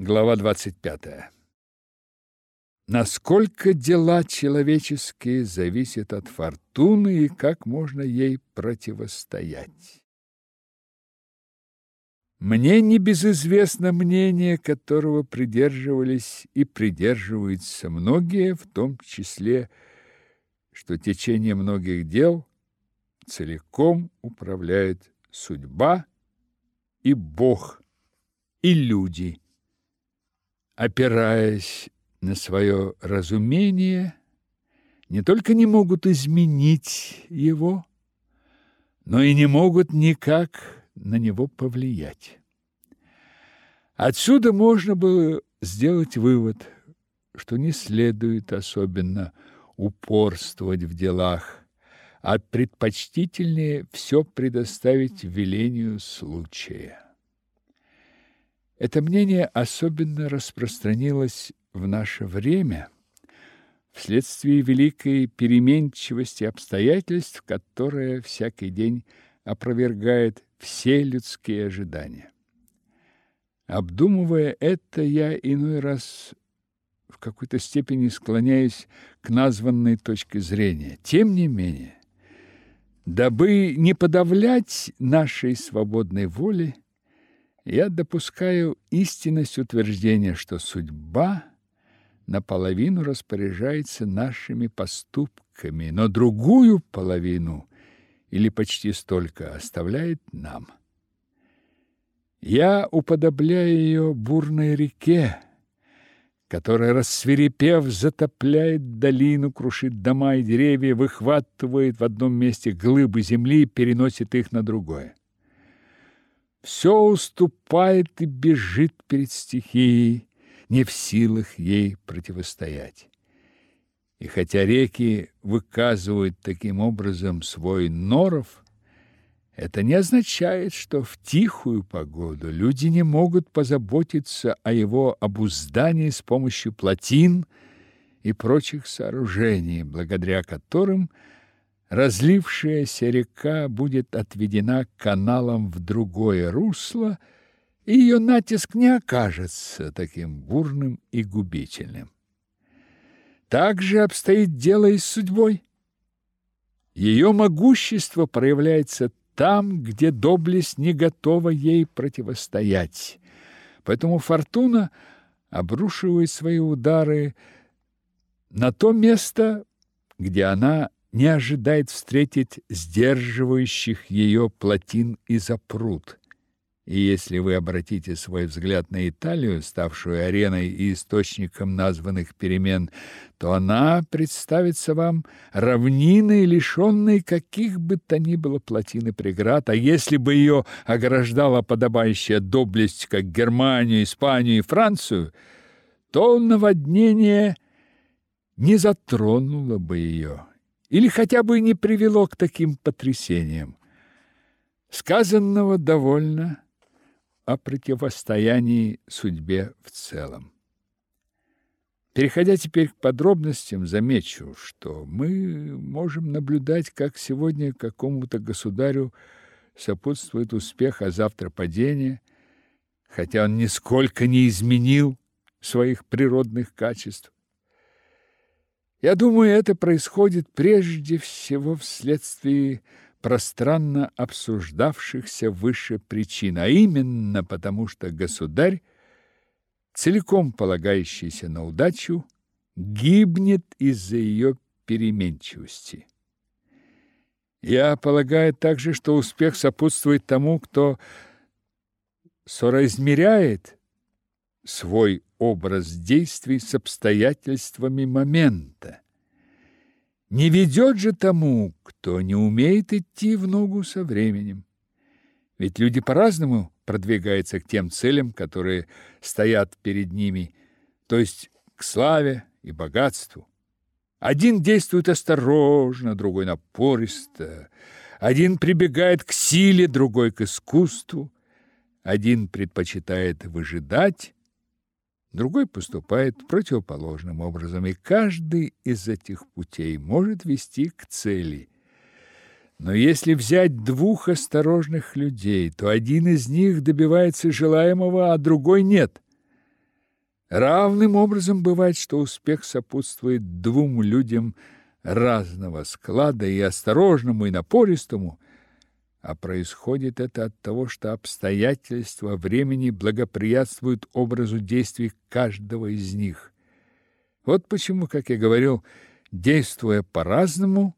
Глава 25. Насколько дела человеческие зависят от фортуны и как можно ей противостоять. Мне не безызвестно мнение, которого придерживались и придерживаются многие, в том числе, что течение многих дел целиком управляет судьба и Бог, и люди опираясь на свое разумение, не только не могут изменить его, но и не могут никак на него повлиять. Отсюда можно было сделать вывод, что не следует особенно упорствовать в делах, а предпочтительнее все предоставить велению случая. Это мнение особенно распространилось в наше время вследствие великой переменчивости обстоятельств, которая всякий день опровергает все людские ожидания. Обдумывая это, я иной раз в какой-то степени склоняюсь к названной точке зрения. Тем не менее, дабы не подавлять нашей свободной воли, я допускаю истинность утверждения, что судьба наполовину распоряжается нашими поступками, но другую половину или почти столько оставляет нам. Я уподобляю ее бурной реке, которая, рассверепев, затопляет долину, крушит дома и деревья, выхватывает в одном месте глыбы земли и переносит их на другое все уступает и бежит перед стихией, не в силах ей противостоять. И хотя реки выказывают таким образом свой норов, это не означает, что в тихую погоду люди не могут позаботиться о его обуздании с помощью плотин и прочих сооружений, благодаря которым – разлившаяся река будет отведена каналом в другое русло, и ее натиск не окажется таким бурным и губительным. Так же обстоит дело и с судьбой. Ее могущество проявляется там, где доблесть не готова ей противостоять. Поэтому фортуна обрушивает свои удары на то место, где она не ожидает встретить сдерживающих ее плотин и запрут. И если вы обратите свой взгляд на Италию, ставшую ареной и источником названных перемен, то она представится вам равниной, лишенной каких бы то ни было плотин и преград, а если бы ее ограждала подобающая доблесть, как Германию, Испанию и Францию, то наводнение не затронуло бы ее или хотя бы не привело к таким потрясениям. Сказанного довольно о противостоянии судьбе в целом. Переходя теперь к подробностям, замечу, что мы можем наблюдать, как сегодня какому-то государю сопутствует успех, а завтра падение, хотя он нисколько не изменил своих природных качеств. Я думаю, это происходит прежде всего вследствие пространно обсуждавшихся выше причин, а именно потому, что государь, целиком полагающийся на удачу, гибнет из-за ее переменчивости. Я полагаю также, что успех сопутствует тому, кто соразмеряет свой образ действий с обстоятельствами момента. Не ведет же тому, кто не умеет идти в ногу со временем. Ведь люди по-разному продвигаются к тем целям, которые стоят перед ними, то есть к славе и богатству. Один действует осторожно, другой напористо, один прибегает к силе, другой к искусству, один предпочитает выжидать, другой поступает противоположным образом, и каждый из этих путей может вести к цели. Но если взять двух осторожных людей, то один из них добивается желаемого, а другой нет. Равным образом бывает, что успех сопутствует двум людям разного склада и осторожному, и напористому, а происходит это от того, что обстоятельства времени благоприятствуют образу действий каждого из них. Вот почему, как я говорил, действуя по-разному,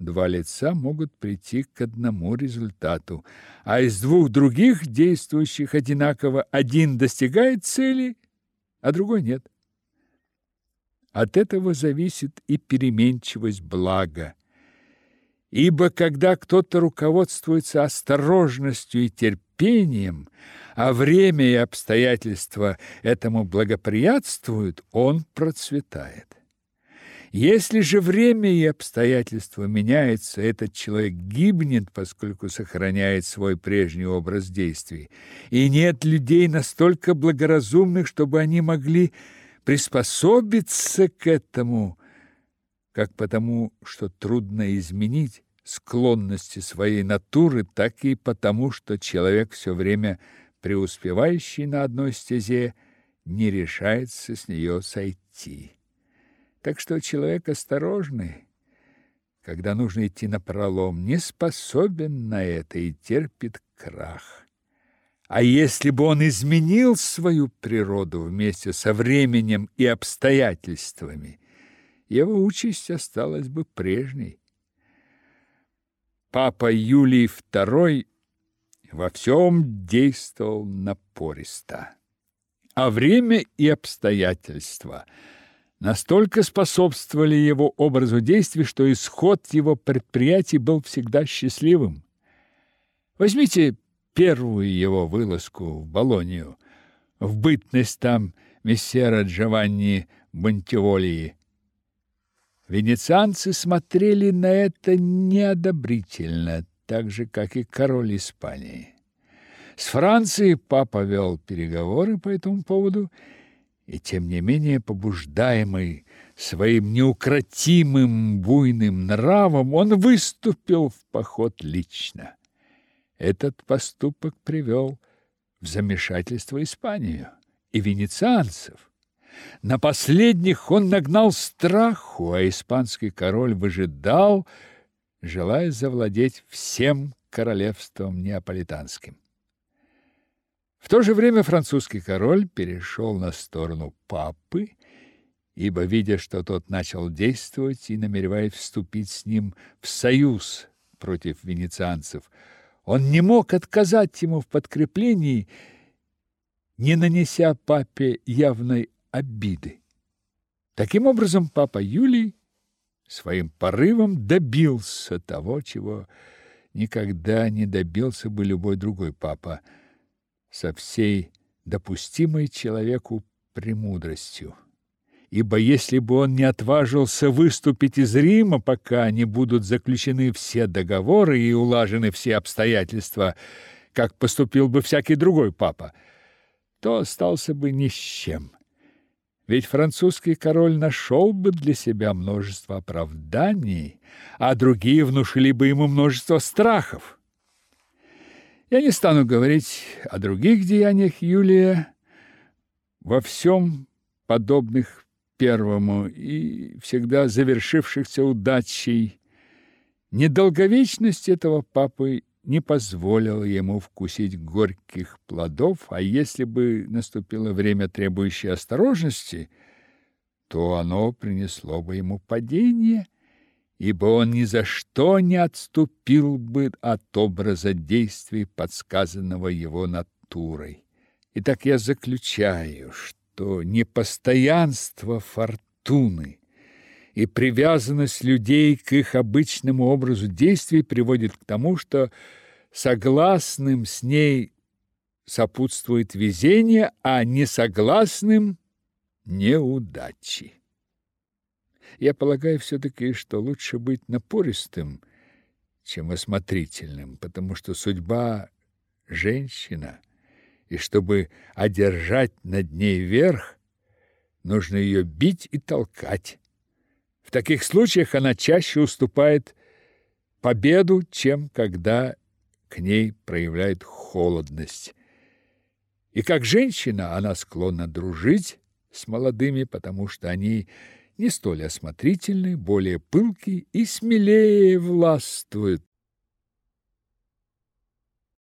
два лица могут прийти к одному результату, а из двух других, действующих одинаково, один достигает цели, а другой нет. От этого зависит и переменчивость блага. Ибо когда кто-то руководствуется осторожностью и терпением, а время и обстоятельства этому благоприятствуют, он процветает. Если же время и обстоятельства меняются, этот человек гибнет, поскольку сохраняет свой прежний образ действий. И нет людей настолько благоразумных, чтобы они могли приспособиться к этому, как потому, что трудно изменить склонности своей натуры, так и потому, что человек все время преуспевающий на одной стезе не решается с нее сойти. Так что человек осторожный, когда нужно идти на пролом, не способен на это и терпит крах. А если бы он изменил свою природу вместе со временем и обстоятельствами, его участь осталась бы прежней. Папа Юлий II во всем действовал напористо, а время и обстоятельства настолько способствовали его образу действий, что исход его предприятий был всегда счастливым. Возьмите первую его вылазку в Болонию, в бытность там мессера Джованни Бонтиволии. Венецианцы смотрели на это неодобрительно, так же, как и король Испании. С Францией папа вел переговоры по этому поводу, и тем не менее, побуждаемый своим неукротимым буйным нравом, он выступил в поход лично. Этот поступок привел в замешательство Испанию и венецианцев. На последних он нагнал страху, а испанский король выжидал, желая завладеть всем королевством неаполитанским. В то же время французский король перешел на сторону папы, ибо, видя, что тот начал действовать и намереваясь вступить с ним в союз против венецианцев, он не мог отказать ему в подкреплении, не нанеся папе явной обиды. Таким образом, папа Юлий своим порывом добился того, чего никогда не добился бы любой другой папа со всей допустимой человеку премудростью ибо если бы он не отважился выступить из Рима, пока не будут заключены все договоры и улажены все обстоятельства, как поступил бы всякий другой папа, то остался бы ни с чем. Ведь французский король нашел бы для себя множество оправданий, а другие внушили бы ему множество страхов. Я не стану говорить о других деяниях Юлия, во всем подобных первому и всегда завершившихся удачей. Недолговечность этого папы не позволила ему вкусить горьких плодов, а если бы наступило время, требующее осторожности, то оно принесло бы ему падение, ибо он ни за что не отступил бы от образа действий, подсказанного его натурой. Итак, я заключаю, что непостоянство фортуны и привязанность людей к их обычному образу действий приводит к тому, что согласным с ней сопутствует везение, а несогласным – неудачи. Я полагаю все-таки, что лучше быть напористым, чем осмотрительным, потому что судьба – женщина – и чтобы одержать над ней верх, нужно ее бить и толкать. В таких случаях она чаще уступает победу, чем когда к ней проявляет холодность. И как женщина она склонна дружить с молодыми, потому что они не столь осмотрительны, более пылки и смелее властвуют